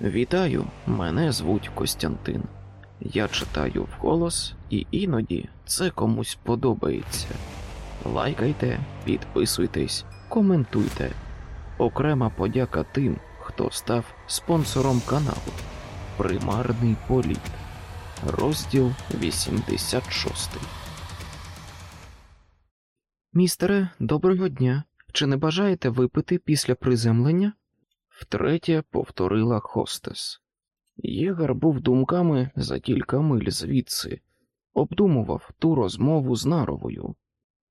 Вітаю, мене звуть Костянтин. Я читаю вголос, і іноді це комусь подобається. Лайкайте, підписуйтесь, коментуйте. Окрема подяка тим, хто став спонсором каналу. Примарний політ. Розділ 86. Містере, доброго дня. Чи не бажаєте випити після приземлення? Втретє повторила хостес. Єгар був думками за кілька миль звідси, обдумував ту розмову з наровою.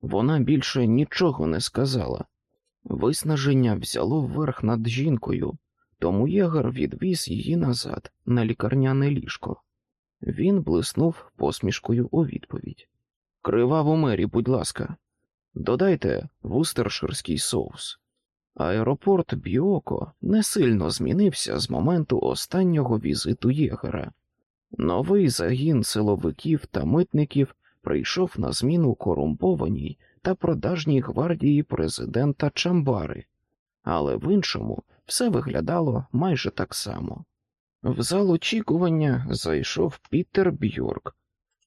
Вона більше нічого не сказала. Виснаження взяло верх над жінкою, тому єгар відвіз її назад на лікарняне ліжко. Він блиснув посмішкою у відповідь. Криваву мері, будь ласка, додайте вустерширський соус. Аеропорт Біоко не сильно змінився з моменту останнього візиту єгера. Новий загін силовиків та митників прийшов на зміну корумпованій та продажній гвардії президента Чамбари, але в іншому все виглядало майже так само. В зал очікування зайшов Пітер Бьорк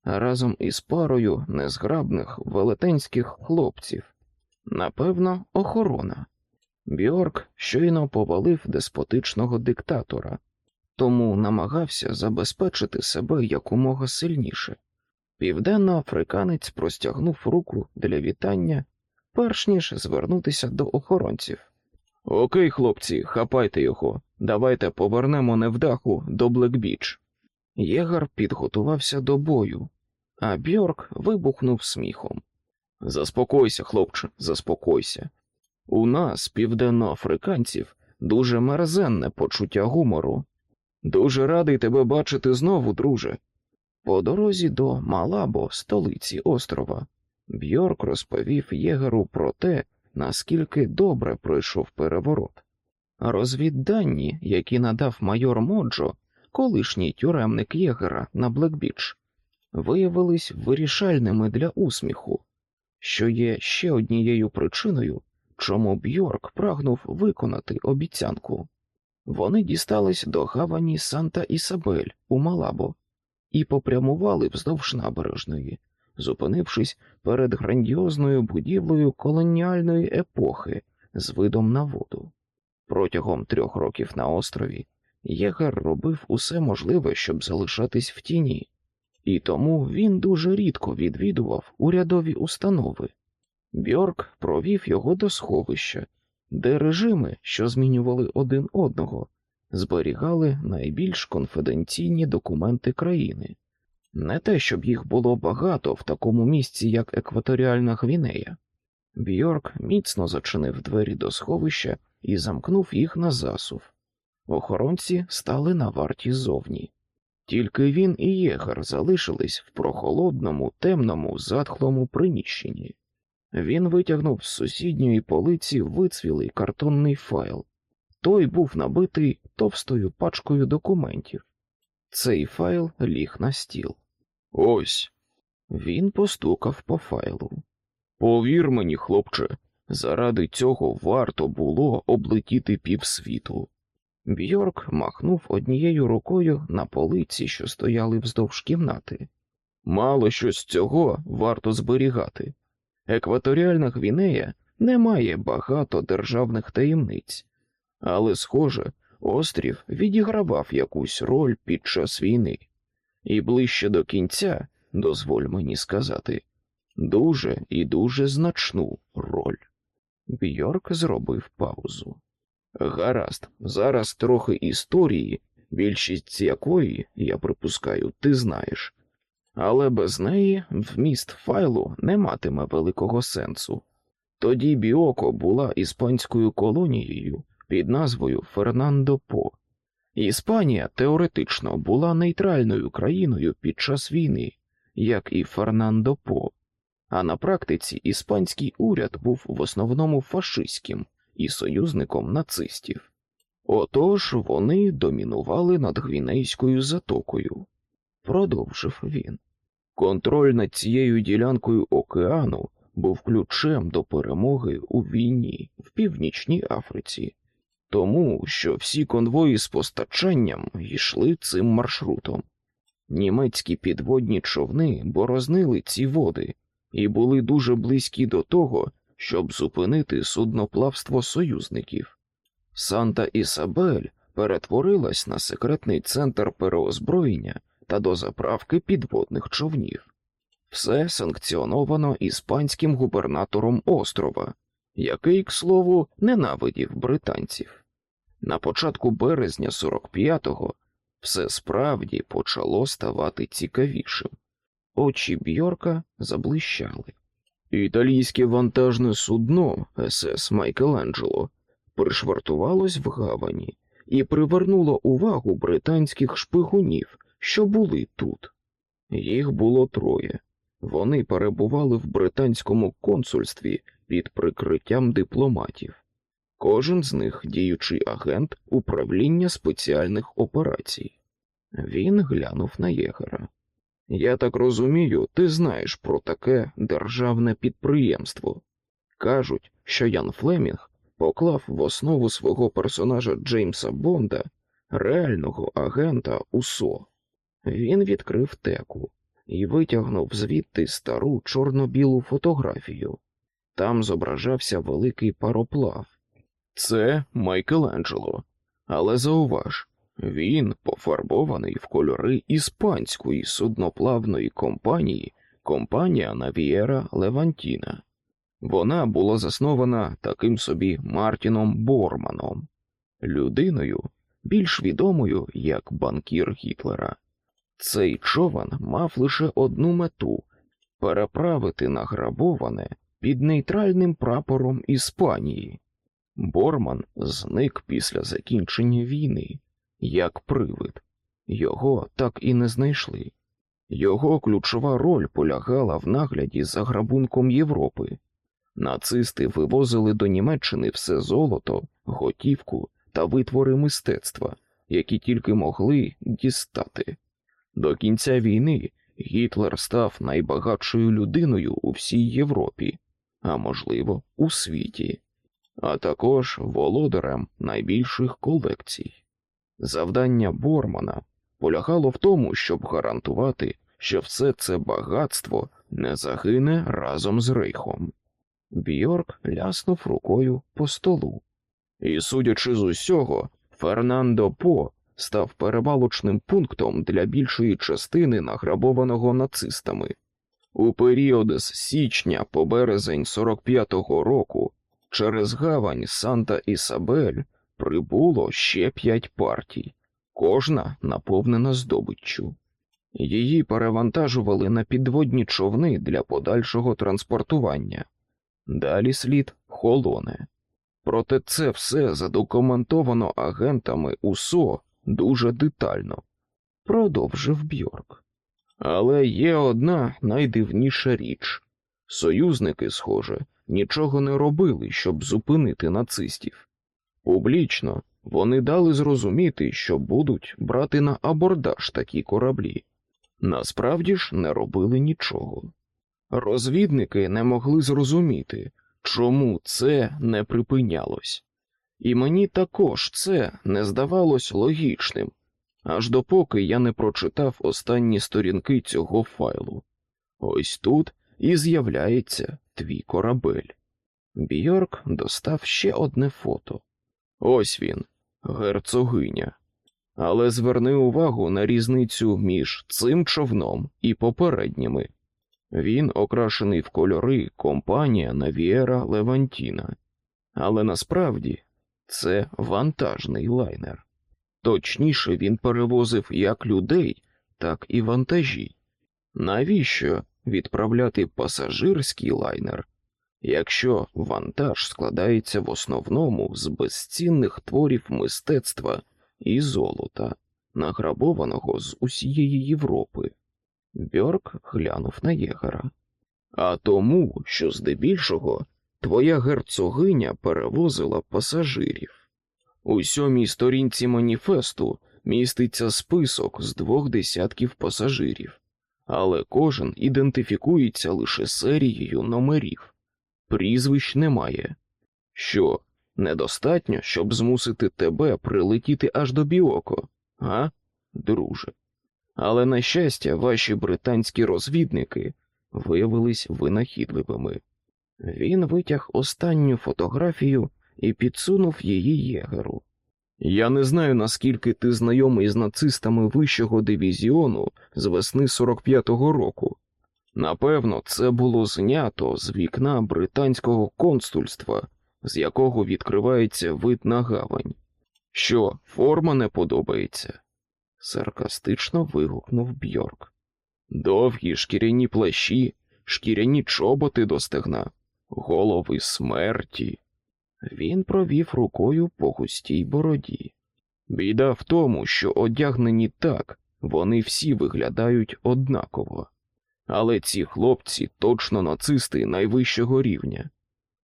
разом із парою незграбних велетенських хлопців, напевно, охорона. Бьорк щойно повалив деспотичного диктатора, тому намагався забезпечити себе якомога сильніше. Південноафриканець простягнув руку для вітання, перш ніж звернутися до охоронців. Окей, хлопці, хапайте його, давайте повернемо невдаху до Блекбіч. Єгар підготувався до бою, а Бьорк вибухнув сміхом. Заспокойся, хлопче, заспокойся. У нас, південноафриканців, дуже мерзенне почуття гумору. Дуже радий тебе бачити знову, друже. По дорозі до Малабо, столиці острова, Бьорк розповів єгеру про те, наскільки добре пройшов переворот. Розвіддані, які надав майор Моджо, колишній тюремник єгера на Блекбіч, виявились вирішальними для усміху, що є ще однією причиною, чому Бьорк прагнув виконати обіцянку. Вони дістались до гавані Санта Ісабель у Малабо і попрямували вздовж набережної, зупинившись перед грандіозною будівлею колоніальної епохи з видом на воду. Протягом трьох років на острові Єгер робив усе можливе, щоб залишатись в тіні, і тому він дуже рідко відвідував урядові установи. Бьорк провів його до сховища, де режими, що змінювали один одного, зберігали найбільш конфіденційні документи країни. Не те, щоб їх було багато в такому місці, як Екваторіальна Гвінея. Бьорк міцно зачинив двері до сховища і замкнув їх на засув. Охоронці стали на варті зовні. Тільки він і єгар залишились в прохолодному, темному, затхлому приміщенні. Він витягнув з сусідньої полиці вицвілий картонний файл. Той був набитий товстою пачкою документів. Цей файл ліг на стіл. Ось. Він постукав по файлу. Повір мені, хлопче, заради цього варто було облетіти півсвіту. Бьорк махнув однією рукою на полиці, що стояли вздовж кімнати. Мало що з цього варто зберігати. Екваторіальна Гвінея не має багато державних таємниць, але, схоже, острів відігравав якусь роль під час війни, і ближче до кінця, дозволь мені сказати, дуже і дуже значну роль. Бьорк зробив паузу. Гаразд, зараз трохи історії, більшість якої, я припускаю, ти знаєш, але без неї вміст файлу не матиме великого сенсу. Тоді Біоко була іспанською колонією під назвою Фернандо По. Іспанія теоретично була нейтральною країною під час війни, як і Фернандо По, а на практиці іспанський уряд був в основному фашистським і союзником нацистів. Отож вони домінували над Гвінейською затокою, продовжив він. Контроль над цією ділянкою океану був ключем до перемоги у війні в Північній Африці. тому, що всі конвої з постачанням йшли цим маршрутом. Німецькі підводні човни борознили ці води і були дуже близькі до того, щоб зупинити судноплавство союзників. Санта Ісабель перетворилась на секретний центр переозброєння та дозаправки підводних човнів. Все санкціоновано іспанським губернатором острова, який, к слову, ненавидів британців. На початку березня 45-го все справді почало ставати цікавішим. Очі Бьорка заблищали. Італійське вантажне судно СС Майкеланджело пришвартувалось в гавані і привернуло увагу британських шпигунів, що були тут. Їх було троє. Вони перебували в британському консульстві під прикриттям дипломатів. Кожен з них діючий агент управління спеціальних операцій. Він глянув на єгера. Я так розумію, ти знаєш про таке державне підприємство. Кажуть, що Ян Флемінг поклав в основу свого персонажа Джеймса Бонда реального агента УСО. Він відкрив теку і витягнув звідти стару чорно-білу фотографію. Там зображався великий пароплав. Це Майкеланджело, але зауваж, він пофарбований в кольори іспанської судноплавної компанії компанія Навієра Левантіна. Вона була заснована таким собі Мартіном Борманом, людиною, більш відомою як банкір Гітлера. Цей човен мав лише одну мету переправити награбоване під нейтральним прапором Іспанії. Борман зник після закінчення війни, як привид. Його так і не знайшли. Його ключова роль полягала в нагляді за грабунком Європи. Нацисти вивозили до Німеччини все золото, готівку та витвори мистецтва, які тільки могли дістати. До кінця війни Гітлер став найбагатшою людиною у всій Європі, а можливо, у світі, а також володарем найбільших колекцій. Завдання Бормана полягало в тому, щоб гарантувати, що все це багатство не загине разом з рейхом. Бьорк ляснув рукою по столу. І, судячи з усього, Фернандо По став перевалочним пунктом для більшої частини награбованого нацистами. У період з січня по березень 45-го року через гавань Санта Ісабель прибуло ще п'ять партій, кожна наповнена здобиччю. Її перевантажували на підводні човни для подальшого транспортування. Далі слід холоне. Проте це все задокументовано агентами УСО дуже детально, продовжив Бьорк. Але є одна найдивніша річ союзники, схоже, нічого не робили, щоб зупинити нацистів. Публічно вони дали зрозуміти, що будуть брати на абордаж такі кораблі. Насправді ж не робили нічого. Розвідники не могли зрозуміти, чому це не припинялось. І мені також це не здавалось логічним, аж допоки я не прочитав останні сторінки цього файлу. Ось тут і з'являється твій корабель. Бьорк достав ще одне фото. Ось він, герцогиня. Але зверни увагу на різницю між цим човном і попередніми. Він окрашений в кольори компанія Навієра Левантіна, але насправді це вантажний лайнер. Точніше, він перевозив як людей, так і вантажі. Навіщо відправляти пасажирський лайнер, якщо вантаж складається в основному з безцінних творів мистецтва і золота, награбованого з усієї Європи? Бьорк глянув на єгера. А тому, що здебільшого твоя герцогиня перевозила пасажирів. У сьомій сторінці маніфесту міститься список з двох десятків пасажирів, але кожен ідентифікується лише серією номерів, прізвищ немає. Що, Недостатньо, щоб змусити тебе прилетіти аж до Біоко, а, друже? Але, на щастя, ваші британські розвідники виявились винахідливими. Він витяг останню фотографію і підсунув її єгеру. Я не знаю, наскільки ти знайомий з нацистами вищого дивізіону з весни 45-го року. Напевно, це було знято з вікна британського консульства, з якого відкривається вид на гавань. Що, форма не подобається? саркастично вигукнув Бьорк. Довгі шкіряні плащі, шкіряні чоботи до стегна, голови смерті. Він провів рукою по густій бороді. Біда в тому, що одягнені так, вони всі виглядають однаково. Але ці хлопці точно нацисти найвищого рівня,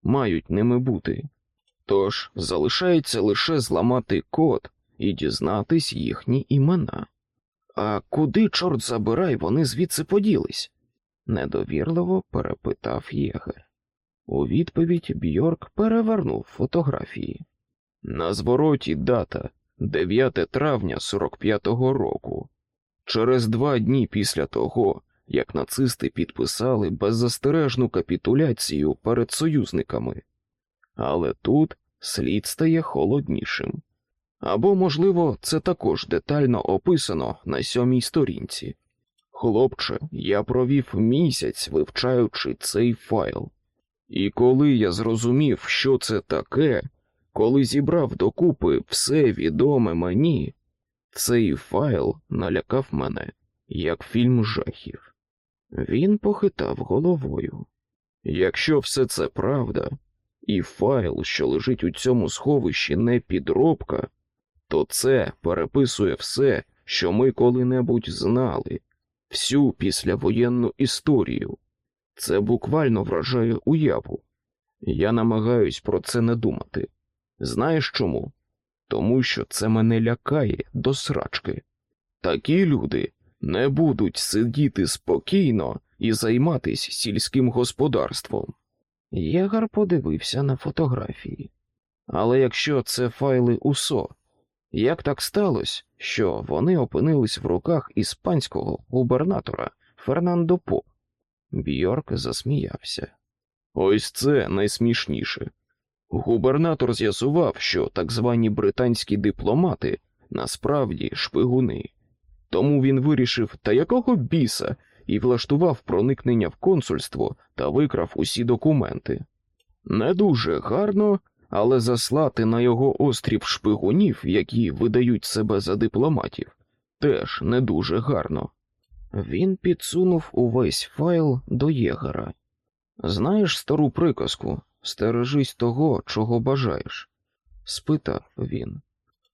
мають ними бути. Тож залишається лише зламати код і дізнатись їхні імена. А куди, чорт забирай, вони звідси поділись? недовірливо перепитав єгер. У відповідь Бьорк перевернув фотографії. На звороті дата 9 травня 45-го року. Через два дні після того, як нацисти підписали беззастережну капітуляцію перед союзниками. Але тут слід стає холоднішим. Або, можливо, це також детально описано на сьомій сторінці. Хлопче, я провів місяць, вивчаючи цей файл. І коли я зрозумів, що це таке, коли зібрав докупи все відоме мені, цей файл налякав мене, як фільм жахів. Він похитав головою. Якщо все це правда, і файл, що лежить у цьому сховищі, не підробка, то це переписує все, що ми коли-небудь знали, всю післявоєнну історію. Це буквально вражає уяву. Я намагаюсь про це не думати. Знаєш чому? Тому що це мене лякає до срачки. Такі люди не будуть сидіти спокійно і займатись сільським господарством. Єгар подивився на фотографії. Але якщо це файли УСО, як так сталося, що вони опинились в руках іспанського губернатора Фернандо По? Бьорк засміявся. Ось це найсмішніше. Губернатор з'ясував, що так звані британські дипломати насправді шпигуни. Тому він вирішив, та якого біса, і влаштував проникнення в консульство та викрав усі документи. Не дуже гарно, але заслати на його острів шпигунів, які видають себе за дипломатів, теж не дуже гарно. Він підсунув увесь файл до єгера. Знаєш стару приказку стережись того, чого бажаєш? спитав він.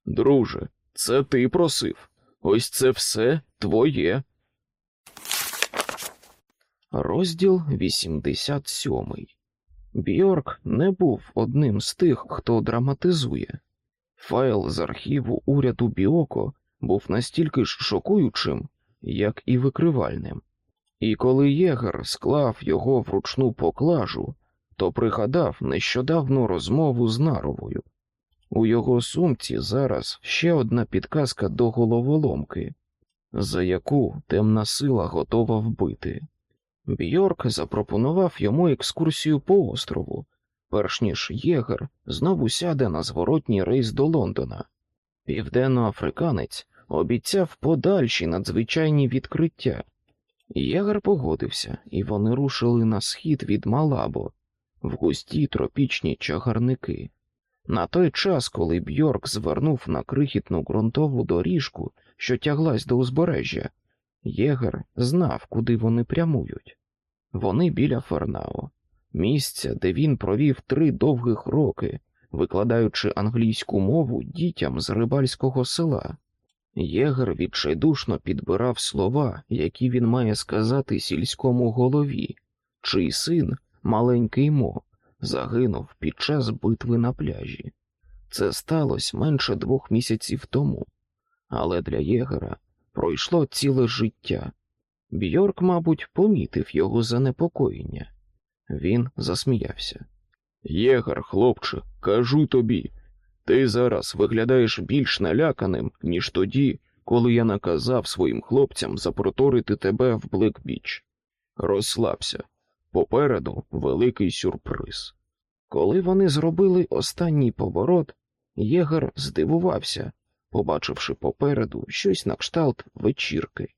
Друже, це ти просив. Ось це все твоє. Розділ 87 Бьорк не був одним з тих, хто драматизує. Файл з архіву уряду Біоко був настільки ж шокуючим, як і викривальним. І коли єгер склав його вручну поклажу, то пригадав нещодавну розмову з Наровою. У його сумці зараз ще одна підказка до головоломки, за яку темна сила готова вбити. Бьорк запропонував йому екскурсію по острову, перш ніж єгер знову сяде на зворотній рейс до Лондона. Південноафриканець обіцяв подальші надзвичайні відкриття. Єгер погодився, і вони рушили на схід від Малабо в густі тропічні чагарники. На той час, коли Бьорк звернув на крихітну ґрунтову доріжку, що тяглась до узбережжя, Єгер знав, куди вони прямують. Вони біля Фернао, місця, де він провів три довгих роки, викладаючи англійську мову дітям з рибальського села. Єгер відчайдушно підбирав слова, які він має сказати сільському голові, чий син, маленький Мо, загинув під час битви на пляжі. Це сталося менше двох місяців тому, але для Єгера пройшло ціле життя. Бьорк, мабуть, помітив його занепокоєння. Він засміявся. Єгар, хлопче, кажу тобі, ти зараз виглядаєш більш наляканим, ніж тоді, коли я наказав своїм хлопцям запроторити тебе в Блекбіч. Розслабся. Попереду великий сюрприз. Коли вони зробили останній поворот, Єгер здивувався, побачивши попереду щось на кшталт вечірки.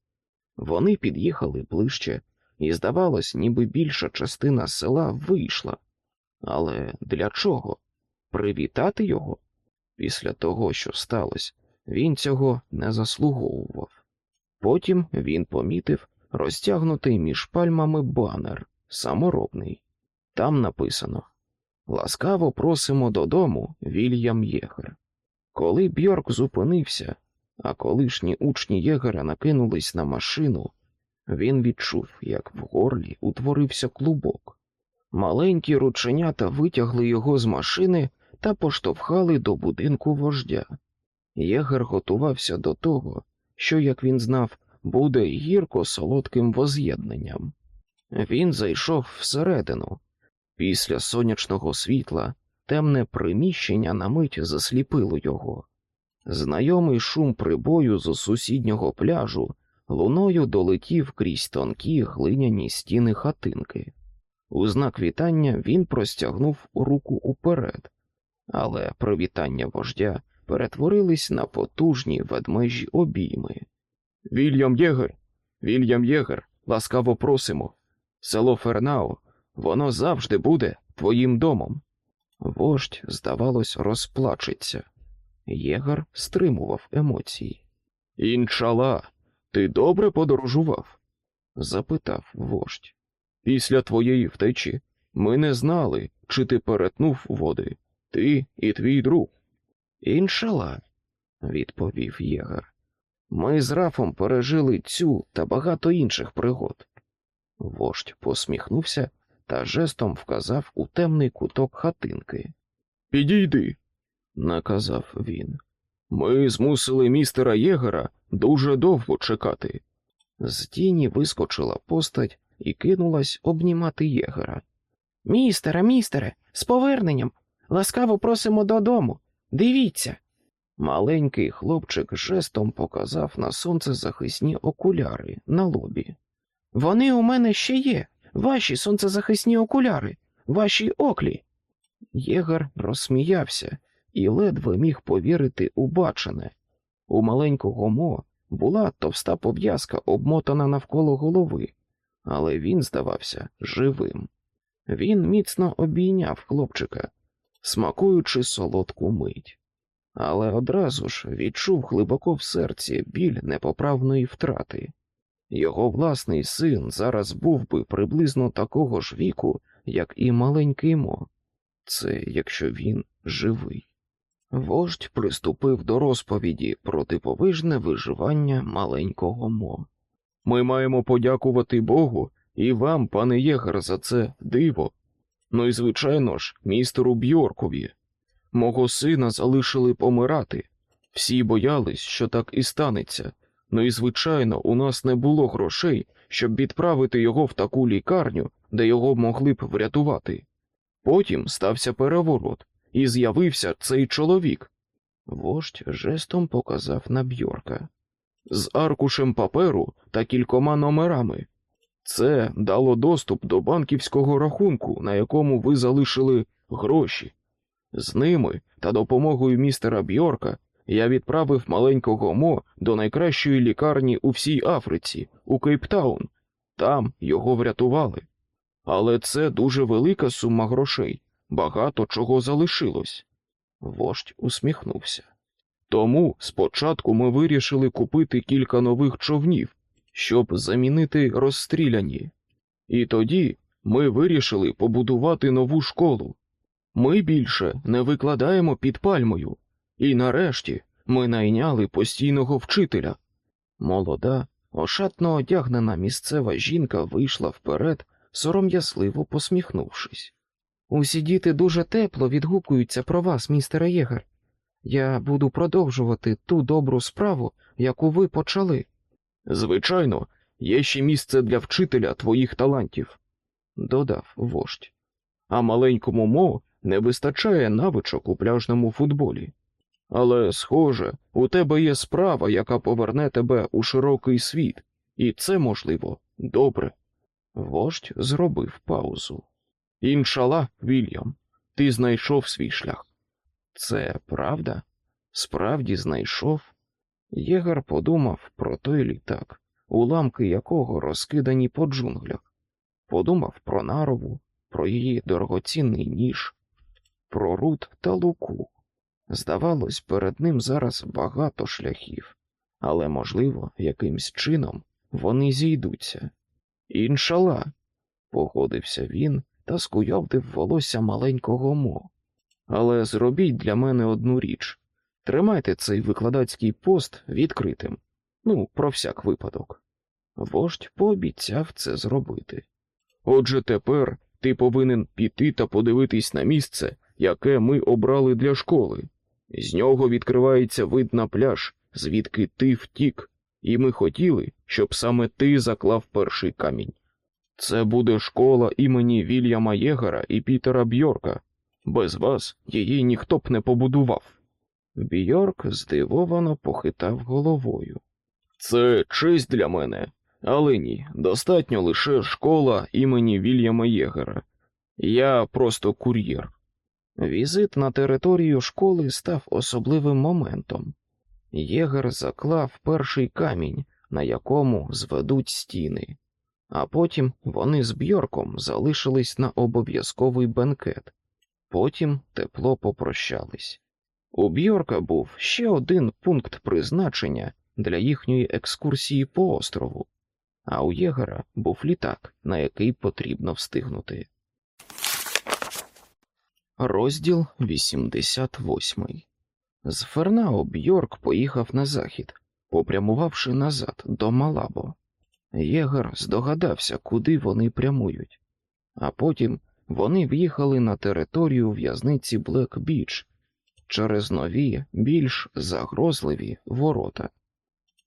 Вони під'їхали ближче, і, здавалось, ніби більша частина села вийшла. Але для чого? Привітати його? Після того, що сталося, він цього не заслуговував. Потім він помітив розтягнутий між пальмами банер, саморобний. Там написано Ласкаво просимо додому, Вільям Єгер. Коли Бьорк зупинився, а колишні учні Єгера накинулись на машину, він відчув, як в горлі утворився клубок. Маленькі рученята витягли його з машини та поштовхали до будинку вождя. Єгер готувався до того, що, як він знав, буде гірко солодким воз'єднанням. Він зайшов всередину. Після сонячного світла темне приміщення на мить засліпило його. Знайомий шум прибою з сусіднього пляжу луною долетів крізь тонкі глиняні стіни хатинки. У знак вітання він простягнув руку уперед, але привітання вождя перетворились на потужні ведмежі обійми. Вільям Єгер, Вільям Єгер, ласкаво просимо. Село Фернау, воно завжди буде твоїм домом. Вождь, здавалось, розплачеться. Єгер стримував емоції. Іншала, ти добре подорожував? запитав вождь. Після твоєї втечі ми не знали, чи ти перетнув води, ти і твій друг. Іншала, відповів Єгер. Ми з Рафом пережили цю та багато інших пригод. Вождь посміхнувся та жестом вказав у темний куток хатинки. Підійди, наказав він. Ми змусили містера Єгера дуже довго чекати. З тіні вискочила постать і кинулась обнімати єгера. Містере, містере, з поверненням. Ласкаво просимо додому. Дивіться. Маленький хлопчик жестом показав на сонцезахисні окуляри на лобі. Вони у мене ще є, ваші сонцезахисні окуляри, ваші оклі. Єгер розсміявся і ледве міг повірити у бачене. У маленького Мо була товста пов'язка, обмотана навколо голови, але він здавався живим. Він міцно обійняв хлопчика, смакуючи солодку мить, але одразу ж відчув глибоко в серці біль непоправної втрати. Його власний син зараз був би приблизно такого ж віку, як і маленький Мо. Це якщо він живий. Вождь приступив до розповіді про дивовижне виживання маленького Мо. Ми маємо подякувати Богу і вам, пане Єгер, за це диво. Ну і, звичайно ж, містеру Бьоркові. Мого сина залишили помирати. Всі боялись, що так і станеться. Ну і, звичайно, у нас не було грошей, щоб відправити його в таку лікарню, де його могли б врятувати. Потім стався переворот, і з'явився цей чоловік. Вождь жестом показав на Бьорка. З аркушем паперу та кількома номерами. Це дало доступ до банківського рахунку, на якому ви залишили гроші. З ними та допомогою містера Бьорка я відправив маленького Мо до найкращої лікарні у всій Африці, у Кейптаун. Там його врятували. Але це дуже велика сума грошей, багато чого залишилось. Вождь усміхнувся. Тому спочатку ми вирішили купити кілька нових човнів, щоб замінити розстріляні. І тоді ми вирішили побудувати нову школу. Ми більше не викладаємо під пальмою, і нарешті ми найняли постійного вчителя. Молода, ошатно одягнена місцева жінка вийшла вперед, сором'язливо посміхнувшись. Усі діти дуже тепло відгукуються про вас, містере Єгер. Я буду продовжувати ту добру справу, яку ви почали. Звичайно, є ще місце для вчителя твоїх талантів, додав вождь. А маленькому Мо не вистачає навичок у пляжному футболі. Але, схоже, у тебе є справа, яка поверне тебе у широкий світ, і це, можливо, добре. Вождь зробив паузу. Іншала, Вільям, ти знайшов свій шлях. Це правда? Справді знайшов? Єгар подумав про той літак, уламки якого розкидані по джунглях, подумав про нарову, про її дорогоцінний ніж, про рут та луку. Здавалось, перед ним зараз багато шляхів, але, можливо, якимсь чином вони зійдуться. Іншала, погодився він та скуйовдив волосся маленького мо. Але зробіть для мене одну річ тримайте цей викладацький пост відкритим. Ну, про всяк випадок. Вождь пообіцяв це зробити. Отже, тепер ти повинен піти та подивитись на місце, яке ми обрали для школи. З нього відкривається вид на пляж, звідки ти втік, і ми хотіли, щоб саме ти заклав перший камінь. Це буде школа імені Вільяма Єгера і Пітера Бьорка. Без вас її ніхто б не побудував. Бьорк здивовано похитав головою. Це честь для мене, але ні, достатньо лише школа імені Вільяма Єгера. Я просто кур'єр. Візит на територію школи став особливим моментом. Єгер заклав перший камінь, на якому зведуть стіни, а потім вони з Бьорком залишились на обов'язковий бенкет. Потім тепло попрощались. У Бьорка був ще один пункт призначення для їхньої екскурсії по острову, а у Єгера був літак, на який потрібно встигнути. Розділ 88 З Фернао Бьорк поїхав на захід, попрямувавши назад до Малабо. Єгер здогадався, куди вони прямують, а потім вони в'їхали на територію в'язниці Блек Біч через нові, більш загрозливі ворота.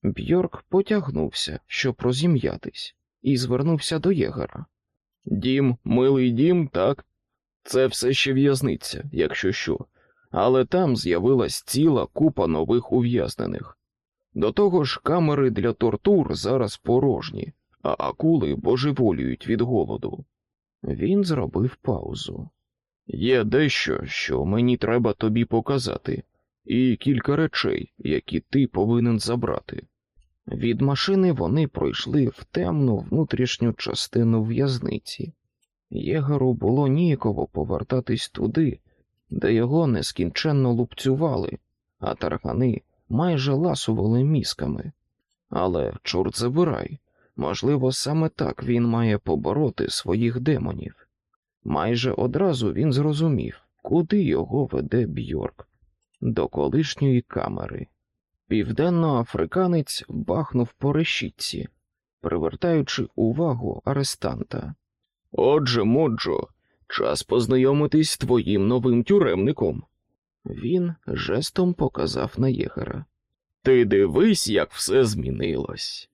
Бьорк потягнувся, щоб розім'ятись, і звернувся до єгера. Дім, милий дім, так? Це все ще в'язниця, якщо що, але там з'явилась ціла купа нових ув'язнених. До того ж, камери для тортур зараз порожні, а акули божеволюють від голоду. Він зробив паузу. Є дещо, що мені треба тобі показати, і кілька речей, які ти повинен забрати. Від машини вони пройшли в темну внутрішню частину в'язниці. Єгеру було ніяково повертатись туди, де його нескінченно лупцювали, а таргани майже ласували мізками. Але, чорт забирай, можливо, саме так він має побороти своїх демонів. Майже одразу він зрозумів, куди його веде Бьорк до колишньої камери. Південноафриканець бахнув по решітці, привертаючи увагу арестанта. Отже, Моджо, час познайомитись з твоїм новим тюремником. Він жестом показав на єгера. Ти дивись, як все змінилось.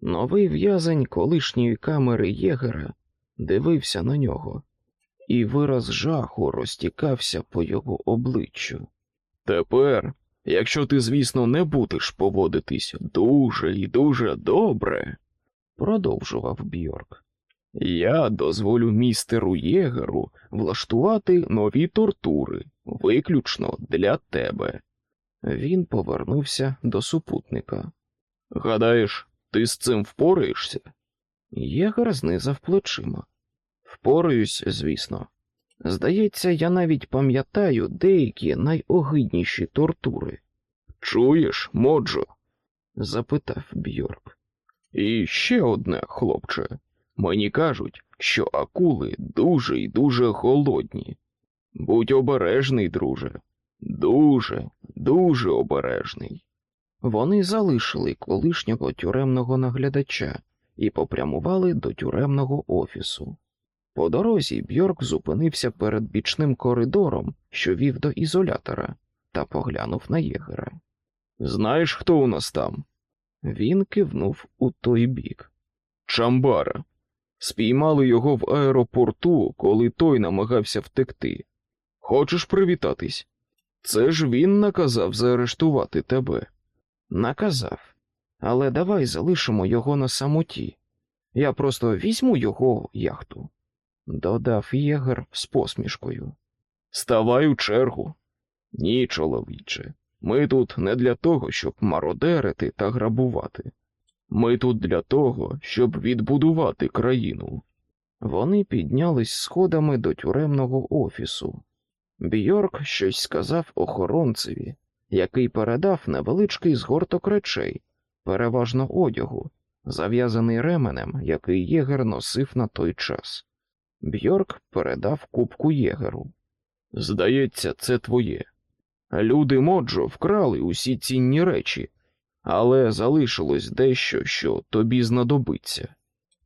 Новий в'язень колишньої камери єгера дивився на нього, і вираз жаху розтікався по його обличчю. Тепер, якщо ти, звісно, не будеш поводитись дуже і дуже добре, продовжував Бьорк. Я дозволю містеру Єгеру влаштувати нові тортури, виключно для тебе. Він повернувся до супутника. Гадаєш, ти з цим впораєшся? Єгер знизав плечима. Впораюсь, звісно. Здається, я навіть пам'ятаю деякі найогидніші тортури. Чуєш, Моджо? запитав Бьорк. І ще одне, хлопче. Мені кажуть, що акули дуже і дуже голодні. Будь обережний, друже. Дуже, дуже обережний. Вони залишили колишнього тюремного наглядача і попрямували до тюремного офісу. По дорозі Бьорк зупинився перед бічним коридором, що вів до ізолятора, та поглянув на єгера. Знаєш, хто у нас там? Він кивнув у той бік. Чамбара. Спіймали його в аеропорту, коли той намагався втекти. Хочеш привітатись? Це ж він наказав заарештувати тебе. Наказав. Але давай залишимо його на самоті. Я просто візьму його яхту, додав єгер з посмішкою. Ставай у чергу. Ні, чоловіче, ми тут не для того, щоб мародерити та грабувати. Ми тут для того, щоб відбудувати країну. Вони піднялись сходами до тюремного офісу. Бьорк щось сказав охоронцеві, який передав невеличкий згорток речей, переважно одягу, зав'язаний ременем, який єгер носив на той час. Бьорк передав кубку єгеру. Здається, це твоє. Люди Моджо вкрали усі цінні речі, але залишилось дещо, що тобі знадобиться.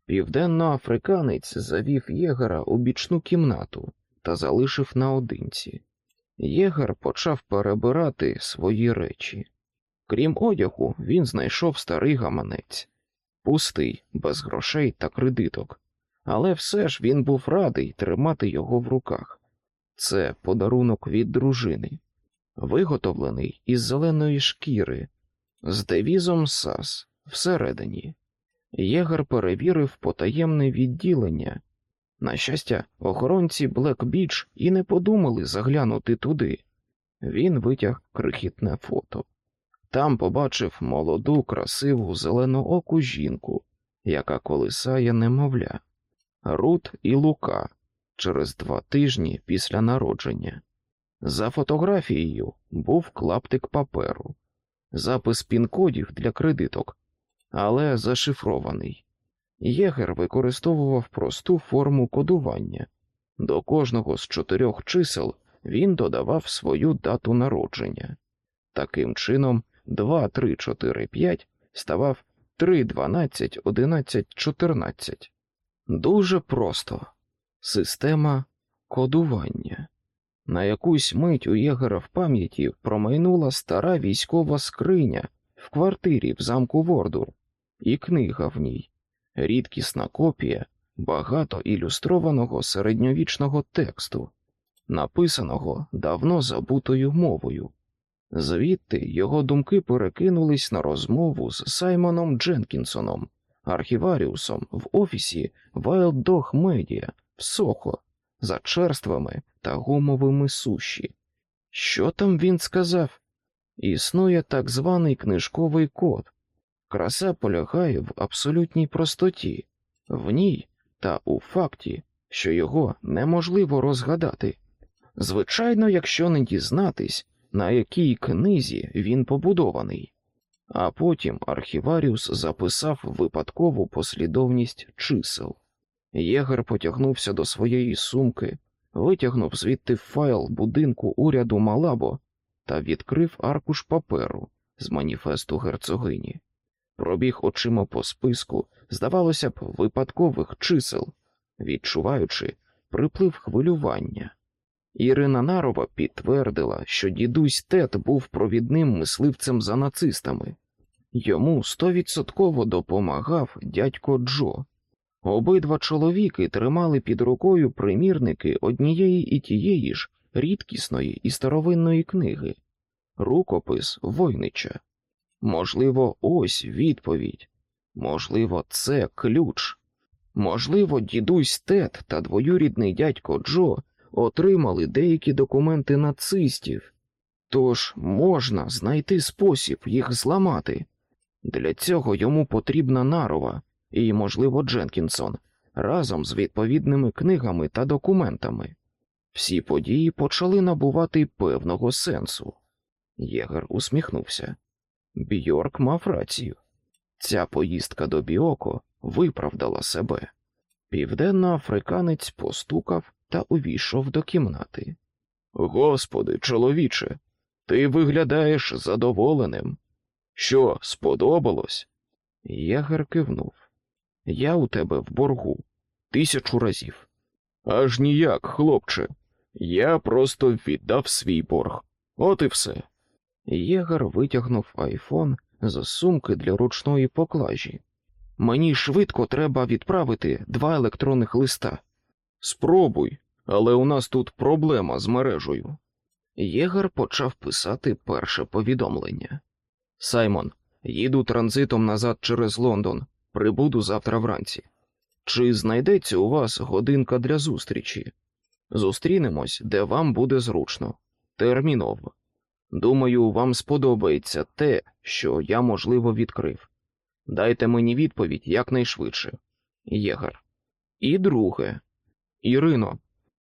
Південноафриканець завів єгера у бічну кімнату та залишив наодинці. Єгер почав перебирати свої речі. Крім одягу, він знайшов старий гаманець, пустий, без грошей та кредиток, але все ж він був радий тримати його в руках. Це подарунок від дружини, виготовлений із зеленої шкіри, з девізом САС всередині. Єгер перевірив потаємне відділення. На щастя, охоронці Блек Біч і не подумали заглянути туди. Він витяг крихітне фото. Там побачив молоду, красиву зеленооку жінку, яка колисає немовля, Рут і Лука через два тижні після народження. За фотографією був клаптик паперу, запис пін-кодів для кредиток, але зашифрований. Єгер використовував просту форму кодування. До кожного з чотирьох чисел він додавав свою дату народження. Таким чином, 2, 3, 4, 5 ставав 3, 12, 11, 14. Дуже просто система кодування. На якусь мить у єгера в пам'яті промайнула стара військова скриня в квартирі в замку Вордур, і книга в ній, рідкісна копія багато ілюстрованого середньовічного тексту, написаного давно забутою мовою. Звідти його думки перекинулись на розмову з Саймоном Дженкінсоном, архіваріусом в офісі Wild Dog Media в Сохо за черствами та гумовими суші. Що там він сказав? Існує так званий книжковий код. Краса полягає в абсолютній простоті, в ній та у факті, що його неможливо розгадати. Звичайно, якщо не дізнатись, на якій книзі він побудований. А потім архіваріус записав випадкову послідовність чисел. Єгер потягнувся до своєї сумки, витягнув звідти файл будинку уряду Малабо та відкрив аркуш паперу з маніфесту герцогині. Пробіг очима по списку, здавалося б, випадкових чисел, відчуваючи приплив хвилювання. Ірина Нарова підтвердила, що дідусь Тед був провідним мисливцем за нацистами. Йому стовідсотково допомагав дядько Джо. Обидва чоловіки тримали під рукою примірники однієї і тієї ж рідкісної і старовинної книги, рукопис Войнича. Можливо, ось відповідь. Можливо, це ключ. Можливо, дідусь Тед та двоюрідний дядько Джо отримали деякі документи нацистів, тож можна знайти спосіб їх зламати. Для цього йому потрібна нарова і, можливо, Дженкінсон разом з відповідними книгами та документами. Всі події почали набувати певного сенсу. Єгер усміхнувся. Бьорк мав рацію. Ця поїздка до Біоко виправдала себе. Південноафриканець постукав та увійшов до кімнати. Господи, чоловіче, ти виглядаєш задоволеним. Що, сподобалось? Єгер кивнув. Я у тебе в боргу тисячу разів. Аж ніяк, хлопче. Я просто віддав свій борг. От і все. Єгер витягнув айфон з сумки для ручної поклажі. Мені швидко треба відправити два електронних листа. Спробуй, Але у нас тут проблема з мережею. Єгер почав писати перше повідомлення. Саймон, їду транзитом назад через Лондон. Прибуду завтра вранці. Чи знайдеться у вас годинка для зустрічі? Зустрінемось, де вам буде зручно. Терміново. Думаю, вам сподобається те, що я, можливо, відкрив. Дайте мені відповідь якнайшвидше. Єгер. І друге. Ірино.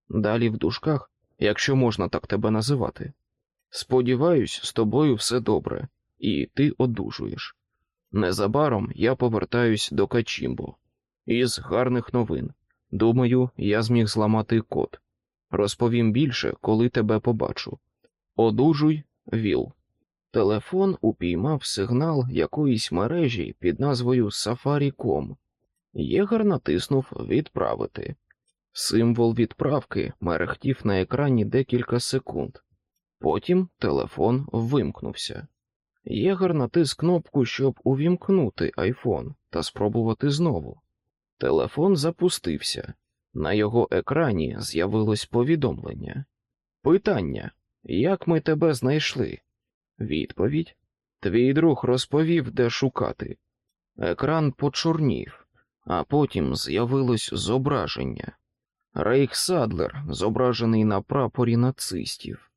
Далі в дужках, якщо можна так тебе називати. Сподіваюсь, з тобою все добре, і ти одужуєш. Незабаром я повертаюсь до Качімбо. Із гарних новин. Думаю, я зміг зламати код. Розповім більше, коли тебе побачу. Одужуй, Віл. Телефон упіймав сигнал якоїсь мережі під назвою Safari.com. Єгер натиснув Відправити. Символ відправки мерехтів на екрані декілька секунд. Потім телефон вимкнувся. Єгер натис кнопку, щоб увімкнути айфон та спробувати знову. Телефон запустився. На його екрані з'явилось повідомлення. Питання: Як ми тебе знайшли? Відповідь: Твій друг розповів, де шукати. Екран почорнів, а потім з'явилось зображення. Рейх Садлер, зображений на прапорі нацистів.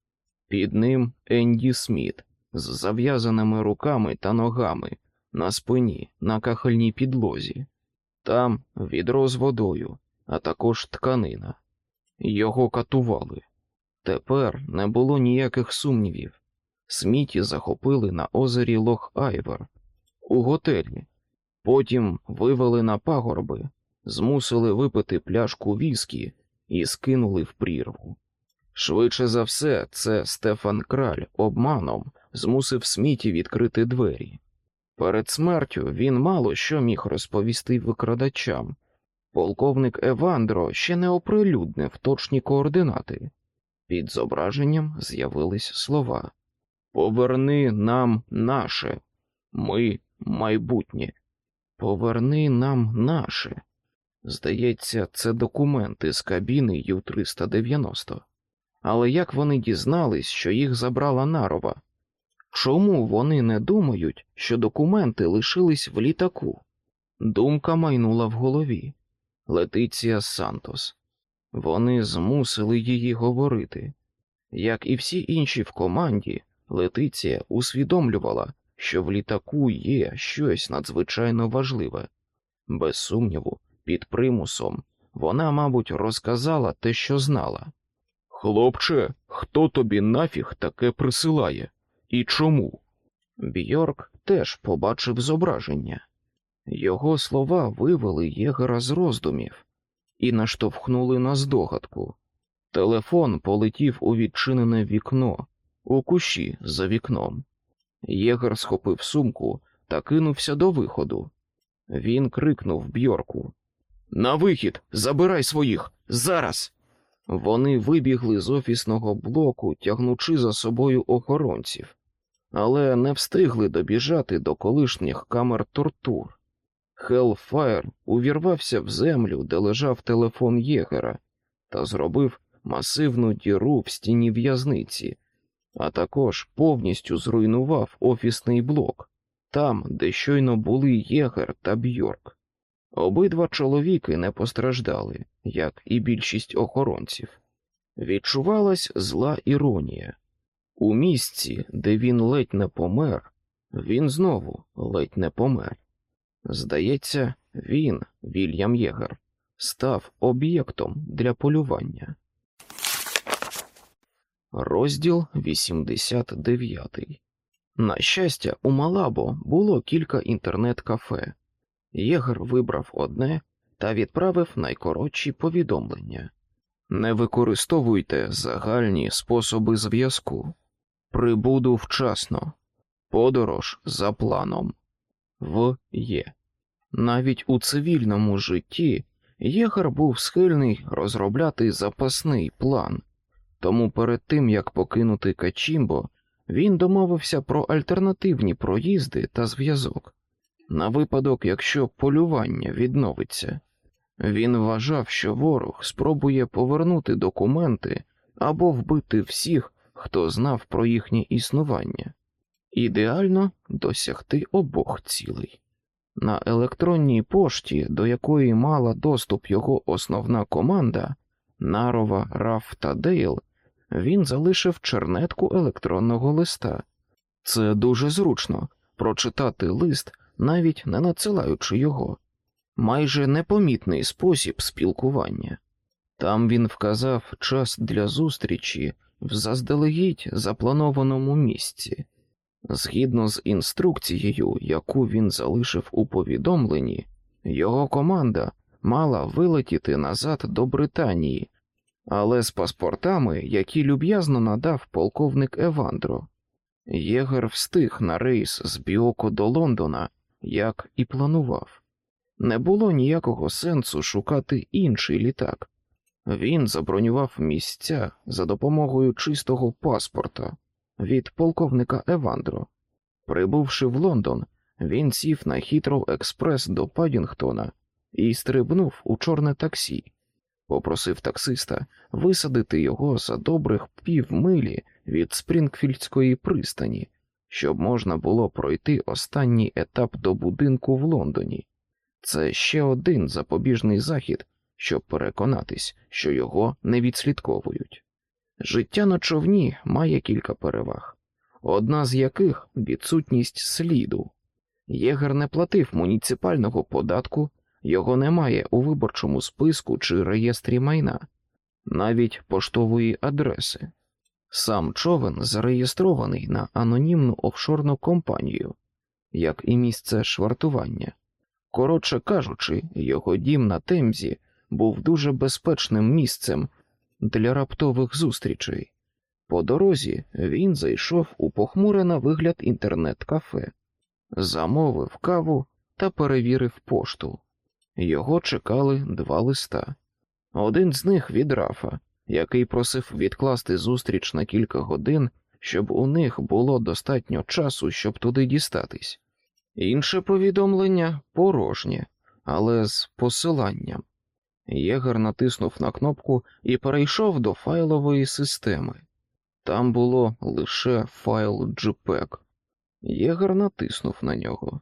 Під ним Енді Сміт з зав'язаними руками та ногами на спині на кахельній підлозі. Там відро з водою, а також тканина. Його катували. Тепер не було ніяких сумнівів. Сміті захопили на озері Лох Айвер у готелі, потім вивели на пагорби, змусили випити пляшку віскі і скинули в прірву. Швидше за все, це Стефан Краль обманом змусив Сміті відкрити двері. Перед смертю він мало що міг розповісти викрадачам. Полковник Евандро ще не оприлюднив точні координати. Під зображенням з'явились слова Поверни нам наше, ми майбутнє. Поверни нам наше. Здається, це документи з кабіни Ю-390. Але як вони дізнались, що їх забрала нарова? Чому вони не думають, що документи лишились в літаку? Думка майнула в голові. Летиція Сантос. Вони змусили її говорити. Як і всі інші в команді, Летиція усвідомлювала, що в літаку є щось надзвичайно важливе. Без сумніву, під примусом, вона, мабуть, розказала те, що знала. Хлопче, хто тобі нафіг таке присилає? І чому? Бьорк теж побачив зображення. Його слова вивели єгера з роздумів і наштовхнули на здогадку. Телефон полетів у відчинене вікно, у кущі за вікном. Єгер схопив сумку та кинувся до виходу. Він крикнув Бьорку На вихід, забирай своїх зараз. Вони вибігли з офісного блоку, тягнучи за собою охоронців, але не встигли добіжати до колишніх камер тортур. Хелфайр увірвався в землю, де лежав телефон Єгера, та зробив масивну діру в стіні в'язниці, а також повністю зруйнував офісний блок, там, де щойно були Єгер та Бьорк. Обидва чоловіки не постраждали, як і більшість охоронців. Відчувалась зла іронія. У місці, де він ледь не помер, він знову ледь не помер. Здається, він, Вільям Єгер, став об'єктом для полювання. Розділ 89 На щастя, у Малабо було кілька інтернет-кафе. Єгер вибрав одне та відправив найкоротші повідомлення. Не використовуйте загальні способи зв'язку. Прибуду вчасно. Подорож за планом. В Є. Навіть у цивільному житті Єгер був схильний розробляти запасний план, тому перед тим як покинути Качімбо, він домовився про альтернативні проїзди та зв'язок на випадок, якщо полювання відновиться. Він вважав, що ворог спробує повернути документи або вбити всіх, хто знав про їхнє існування, ідеально досягти обох цілей. На електронній пошті, до якої мала доступ його основна команда Нарова, Раф та Дейл, він залишив чернетку електронного листа. Це дуже зручно прочитати лист, навіть не надсилаючи його, майже непомітний спосіб спілкування. Там він вказав час для зустрічі в заздалегідь запланованому місці. Згідно з інструкцією, яку він залишив у повідомленні, його команда мала вилетіти назад до Британії, але з паспортами, які люб'язно надав полковник Евандро. Єгер встиг на рейс з Біоко до Лондона, як і планував. Не було ніякого сенсу шукати інший літак. Він забронював місця за допомогою чистого паспорта від полковника Евандро. Прибувши в Лондон, він сів на хітроу експрес до Падінгтона і стрибнув у чорне таксі, попросив таксиста висадити його за добрих півмилі від Спрінгфільдської пристані, щоб можна було пройти останній етап до будинку в Лондоні. Це ще один запобіжний захід, щоб переконатись, що його не відслідковують. Життя на човні має кілька переваг, одна з яких відсутність сліду. Єгер не платив муніципального податку, його немає у виборчому списку чи реєстрі майна, навіть поштової адреси. Сам човен зареєстрований на анонімну офшорну компанію, як і місце швартування. Коротше кажучи, його дім на Темзі був дуже безпечним місцем для раптових зустрічей. По дорозі він зайшов у похмуре на вигляд інтернет-кафе, замовив каву та перевірив пошту. Його чекали два листа. Один з них від Рафа, який просив відкласти зустріч на кілька годин, щоб у них було достатньо часу, щоб туди дістатись. Інше повідомлення порожнє, але з посиланням. Єгер натиснув на кнопку і перейшов до файлової системи. Там було лише файл JPEG. Єгер натиснув на нього.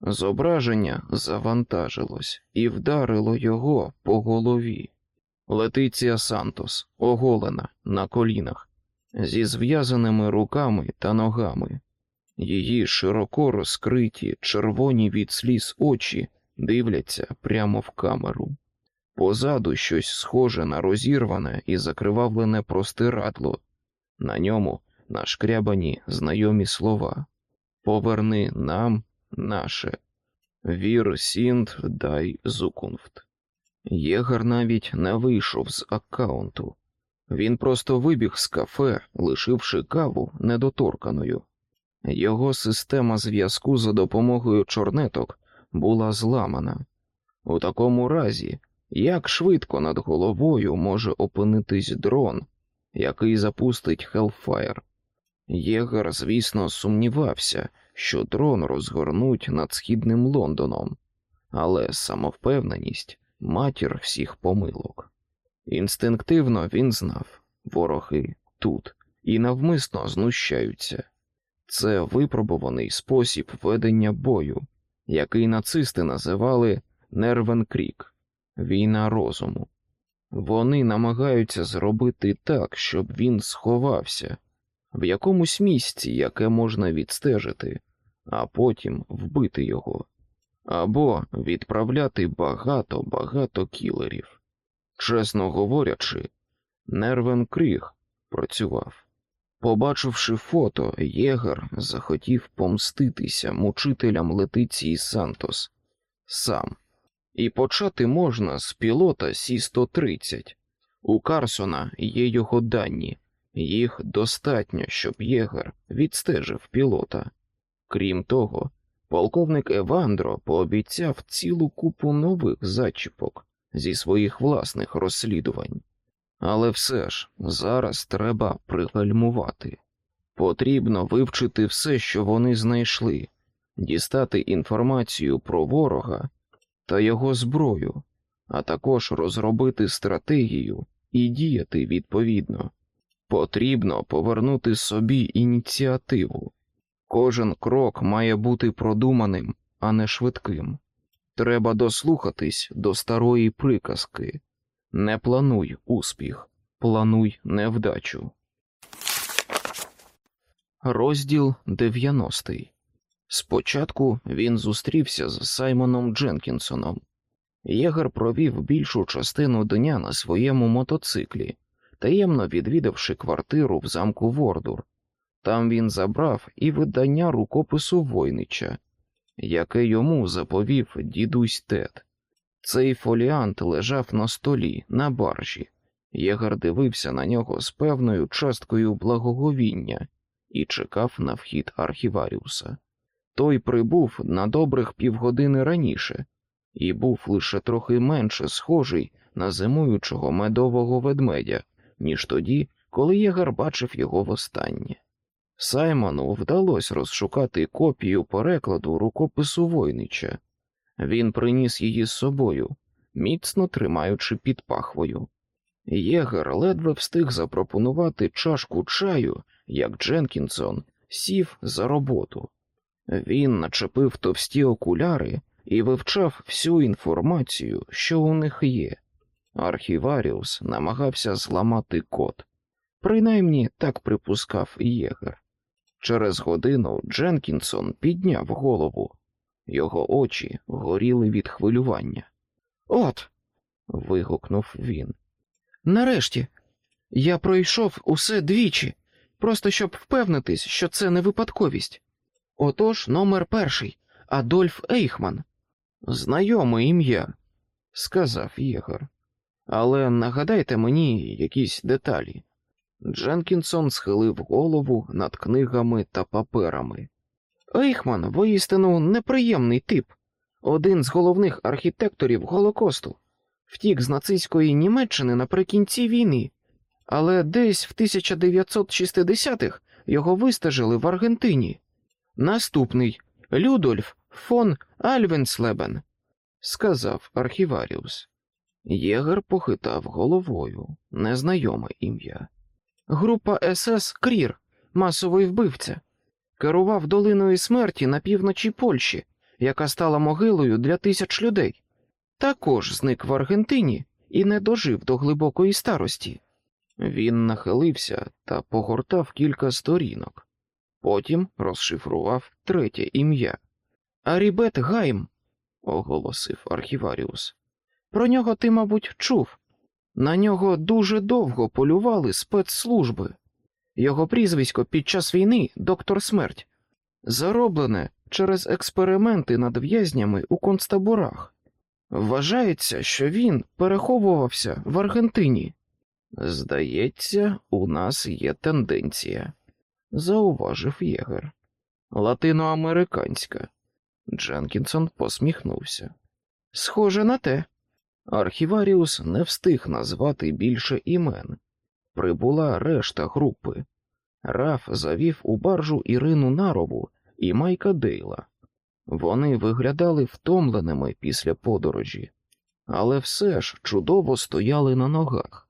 Зображення завантажилось і вдарило його по голові. Летиція Сантос, оголена на колінах, зі зв'язаними руками та ногами. Її широко розкриті червоні від сліз очі дивляться прямо в камеру. Позаду щось схоже на розірване і закривавлене простирадло. На ньому нашкрябані знайомі слова Поверни нам наше. Wir sind die Zukunft. Єгер навіть не вийшов з аккаунту. Він просто вибіг з кафе, лишивши каву недоторканою. Його система зв'язку за допомогою чернеток була зламана. У такому разі, як швидко над головою може опинитись дрон, який запустить Hellfire? Єгар, звісно, сумнівався, що дрон розгорнуть над східним Лондоном, але самовпевненість матір всіх помилок. Інстинктивно він знав вороги тут і навмисно знущаються. Це випробуваний спосіб ведення бою, який нацисти називали Нервенкрік війна розуму. Вони намагаються зробити так, щоб він сховався в якомусь місці, яке можна відстежити, а потім вбити його, або відправляти багато-багато кілерів. Чесно говорячи, Нервен Кріг працював. Побачивши фото, Єгер захотів помститися мучителям Летиції Сантос сам. І почати можна з пілота Сі-130. У Карсона є його дані, їх достатньо, щоб Єгер відстежив пілота. Крім того, полковник Евандро пообіцяв цілу купу нових зачіпок зі своїх власних розслідувань. Але все ж зараз треба пригальмувати. Потрібно вивчити все, що вони знайшли, дістати інформацію про ворога та його зброю, а також розробити стратегію і діяти відповідно. Потрібно повернути собі ініціативу. Кожен крок має бути продуманим, а не швидким. Треба дослухатись до старої приказки. Не плануй успіх, плануй невдачу. Розділ 90 Спочатку він зустрівся з Саймоном Дженкінсоном. Єгер провів більшу частину дня на своєму мотоциклі, таємно відвідавши квартиру в замку Вордур. Там він забрав і видання рукопису Войнича, яке йому заповів дідусь Тед. Цей фоліант лежав на столі на баржі. Єгер дивився на нього з певною часткою благоговіння і чекав на вхід архіваріуса. Той прибув на добрих півгодини раніше і був лише трохи менше схожий на зимуючого медового ведмедя, ніж тоді, коли Єгер бачив його востаннє. Саймону вдалося розшукати копію перекладу рукопису Войнича. Він приніс її з собою, міцно тримаючи під пахвою. Єгер ледве встиг запропонувати чашку чаю, як Дженкінсон сів за роботу. Він начепив товсті окуляри і вивчав всю інформацію, що у них є. Архіваріус намагався зламати код. Принаймні так припускав Єгер. Через годину Дженкінсон підняв голову. Його очі горіли від хвилювання. От. вигукнув він. Нарешті я пройшов усе двічі, просто щоб впевнитись, що це не випадковість. Отож, номер перший Адольф Ейхман. Знайоме ім'я, сказав Єгор. Але нагадайте мені якісь деталі. Дженкінсон схилив голову над книгами та паперами. Ейхман воістину неприємний тип, один з головних архітекторів Голокосту, втік з нацистської Німеччини наприкінці війни, але десь в 1960-х його вистежили в Аргентині. Наступний Людольф фон Альвенслебен, сказав архіваріус. Єгер похитав головою, незнайоме ім'я. Група СС Крір, масовий вбивця, керував долиною смерті на півночі Польщі, яка стала могилою для тисяч людей. Також зник в Аргентині і не дожив до глибокої старості. Він нахилився та погортав кілька сторінок, потім розшифрував третє ім'я. Арібет Гайм, оголосив архіваріус. Про нього ти, мабуть, чув. На нього дуже довго полювали спецслужби. Його прізвисько під час війни доктор смерть, зароблене через експерименти над в'язнями у концтаборах. Вважається, що він переховувався в Аргентині. Здається, у нас є тенденція, зауважив Єгер. Латиноамериканська. Дженкінсон посміхнувся. Схоже на те. Архіваріус не встиг назвати більше імен. Прибула решта групи. Раф завів у баржу Ірину Нарову і Майка Дейла. Вони виглядали втомленими після подорожі, але все ж чудово стояли на ногах.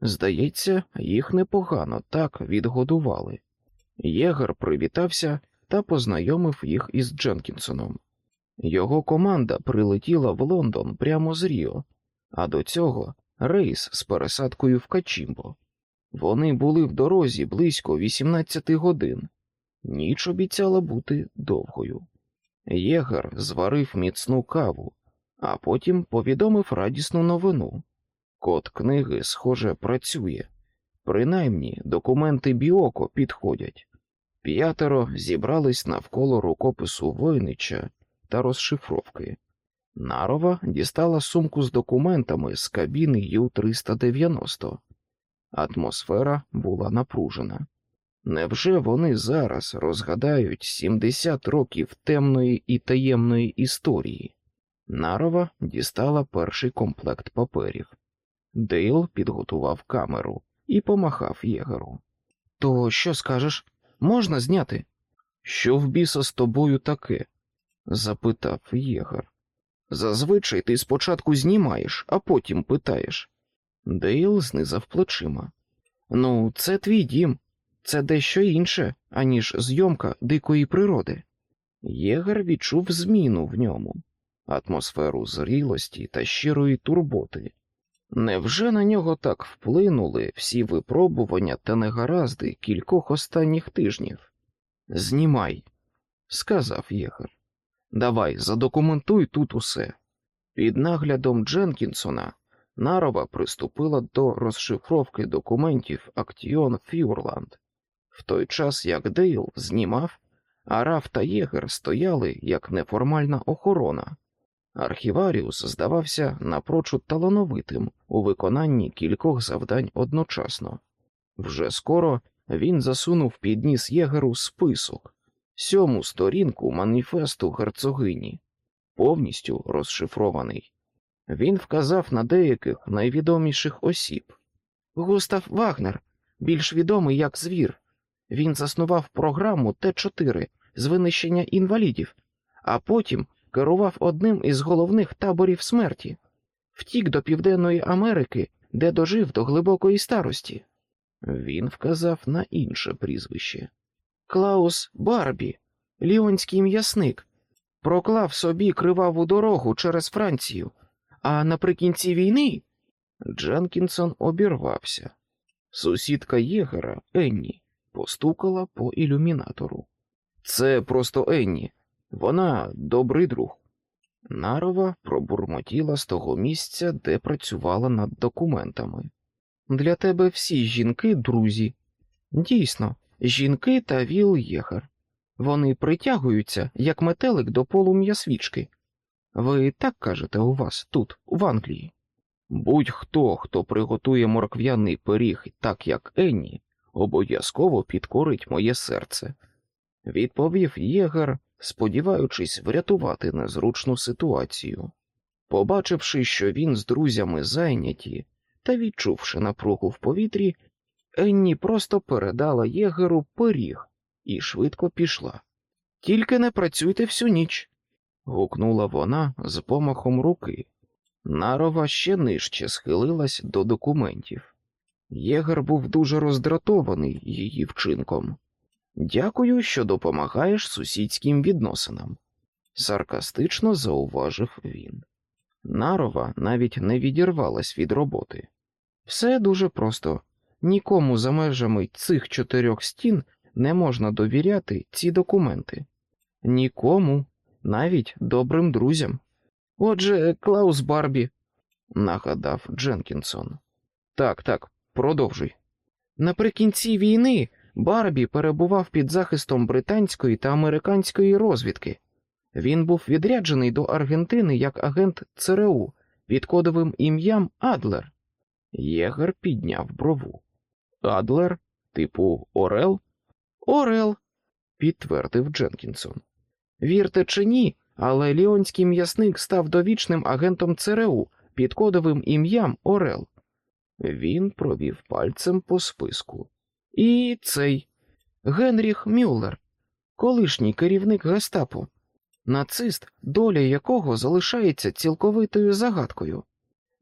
Здається, їх непогано так відгодували. Єгер привітався та познайомив їх із Дженкінсоном. Його команда прилетіла в Лондон прямо з Ріо, а до цього рейс з пересадкою в Качімбо. Вони були в дорозі близько 18 годин. Ніч обіцяла бути довгою. Єгер зварив міцну каву, а потім повідомив радісну новину. Код книги, схоже, працює. Принаймні, документи Біоко підходять. П'ятеро зібрались навколо рукопису Войнича та розшифровки. Нарова дістала сумку з документами з кабіни Ю-390. Атмосфера була напружена. Невже вони зараз розгадають 70 років темної і таємної історії? Нарова дістала перший комплект паперів. Дейл підготував камеру і помахав єгеру. То що скажеш? Можна зняти? Що в біса з тобою таке? запитав єгер. Зазвичай ти спочатку знімаєш, а потім питаєш. Дейл знизав плечима. Ну, це твій дім, це дещо інше, аніж зйомка дикої природи. Єгер відчув зміну в ньому, атмосферу зрілості та щирої турботи. Невже на нього так вплинули всі випробування та негаразди кількох останніх тижнів? Знімай, сказав Єгер. Давай, задокументуй тут усе. Під наглядом Дженкінсона Нарова приступила до розшифровки документів Aktion Feuerland, в той час як Дейл знімав, а Раф та Єгер стояли як неформальна охорона. Архіваріус здавався напрочуд талановитим у виконанні кількох завдань одночасно. Вже скоро він засунув під ніс Єгеру список, сьому сторінку маніфесту герцогині, повністю розшифрований. Він вказав на деяких найвідоміших осіб. Густав Вагнер, більш відомий як звір. Він заснував програму Т4 з винищення інвалідів, а потім керував одним із головних таборів смерті, втік до Південної Америки, де дожив до глибокої старості. Він вказав на інше прізвище Клаус Барбі, ліонський м'ясник, проклав собі криваву дорогу через Францію, а наприкінці війни Дженкінсон обірвався. Сусідка Єгера Енні постукала по ілюмінатору. Це просто Енні, вона добрий друг. Нарова пробурмотіла з того місця, де працювала над документами. Для тебе всі жінки друзі. Дійсно, жінки та Віл Єгер. Вони притягуються, як метелик до полум'я свічки. Ви так кажете у вас тут, в Англії. Будь-хто, хто приготує моркв'яний пиріг так, як Енні, обов'язково підкорить моє серце, відповів Єгер, сподіваючись врятувати незручну ситуацію. Побачивши, що він з друзями зайняті, та відчувши напругу в повітрі, Енні просто передала Єгеру пиріг і швидко пішла. Тільки не працюйте всю ніч. гукнула вона з помахом руки. Нарова ще нижче схилилась до документів. Єгер був дуже роздратований її вчинком. Дякую, що допомагаєш сусідським відносинам, саркастично зауважив він. Нарова навіть не відірвалась від роботи. Все дуже просто нікому за межами цих чотирьох стін не можна довіряти ці документи. Нікому, навіть добрим друзям. Отже, Клаус Барбі, нагадав Дженкінсон. Так, так, продовжуй. Наприкінці війни Барбі перебував під захистом британської та американської розвідки. Він був відряджений до Аргентини як агент ЦРУ під кодовим ім'ям Адлер. Єгер підняв брову. Адлер, типу Орел? Орел, підтвердив Дженкінсон. Вірте чи ні, але ліонський м'ясник став довічним агентом ЦРУ під кодовим ім'ям Орел. Він провів пальцем по списку. І цей Генріх Мюллер, колишній керівник гестапо, нацист, доля якого залишається цілковитою загадкою.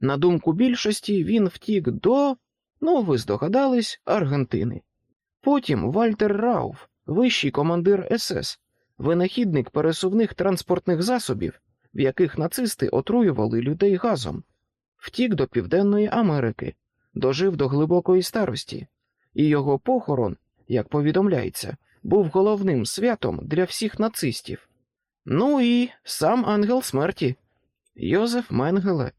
На думку більшості, він втік до, ну ви здогадались, Аргентини. Потім Вальтер Рауф, вищий командир СС, винахідник пересувних транспортних засобів, в яких нацисти отруювали людей газом, втік до Південної Америки, дожив до глибокої старості, і його похорон, як повідомляється, був головним святом для всіх нацистів. Ну і сам ангел смерті Йозеф Менгеле.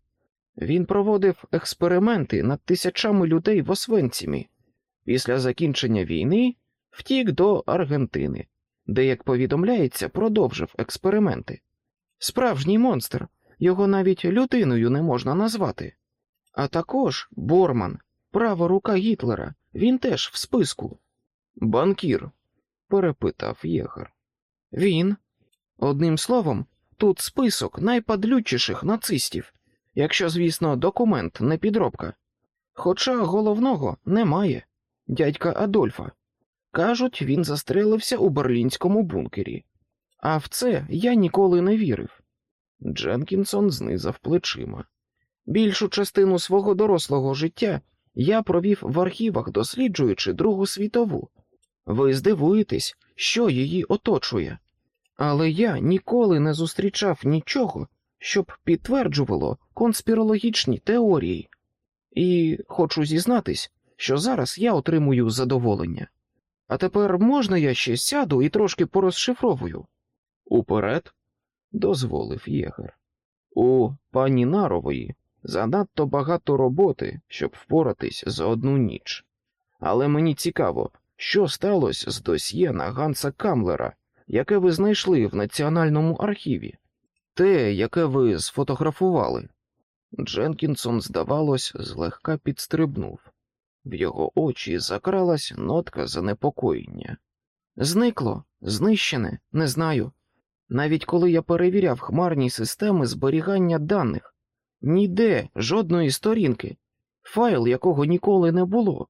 Він проводив експерименти над тисячами людей в Освенцімі. Після закінчення війни втік до Аргентини, де, як повідомляється, продовжив експерименти. Справжній монстр, його навіть людиною не можна назвати. А також Борман, права рука Гітлера, він теж в списку. Банкір, перепитав Єгер. Він. Одним словом, тут список найпадлючіших нацистів, якщо, звісно, документ не підробка. Хоча головного немає, дядька Адольфа. Кажуть, він застрелився у берлінському бункері. А в це я ніколи не вірив. Дженкінсон знизав плечима. Більшу частину свого дорослого життя я провів в архівах, досліджуючи Другу світову. Ви здивуєтесь, що її оточує. Але я ніколи не зустрічав нічого, щоб підтверджувало конспірологічні теорії. І хочу зізнатись, що зараз я отримую задоволення. А тепер можна я ще сяду і трошки порозшифровую? Уперед, дозволив єгер. У пані Нарової занадто багато роботи, щоб впоратись за одну ніч. Але мені цікаво, що сталося з досьє на Ганса Камлера, яке ви знайшли в Національному архіві, те, яке ви сфотографували. Дженкінсон, здавалось, злегка підстрибнув. В його очі закралась нотка занепокоєння. Зникло, знищене, не знаю. Навіть коли я перевіряв хмарні системи зберігання даних, ніде жодної сторінки, файл якого ніколи не було.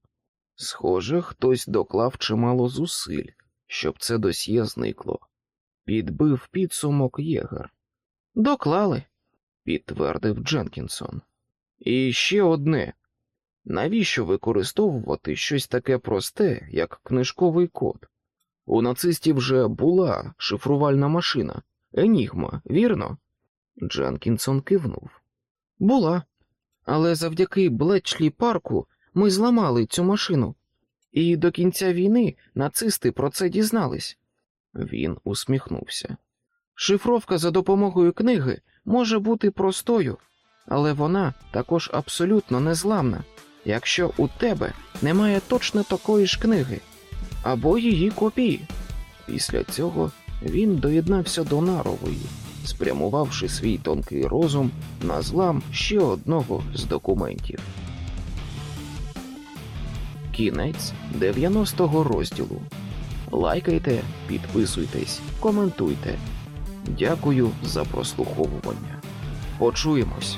Схоже, хтось доклав чимало зусиль, щоб це досьє зникло. Підбив підсумок єгер. Доклали, підтвердив Дженкінсон. І ще одне. Навіщо використовувати щось таке просте, як книжковий код? У нацистів вже була шифрувальна машина, Енігма, вірно? Дженкінсон кивнув. Була. Але завдяки Блетчлі парку ми зламали цю машину, і до кінця війни нацисти про це дізнались. Він усміхнувся. Шифровка за допомогою книги може бути простою, але вона також абсолютно незламна, якщо у тебе немає точно такої ж книги або її копії. Після цього він доєднався до Нарової, спрямувавши свій тонкий розум на злам ще одного з документів. Кінець 90-го розділу. Лайкайте, підписуйтесь, коментуйте. Дякую за прослуховування. Почуємось.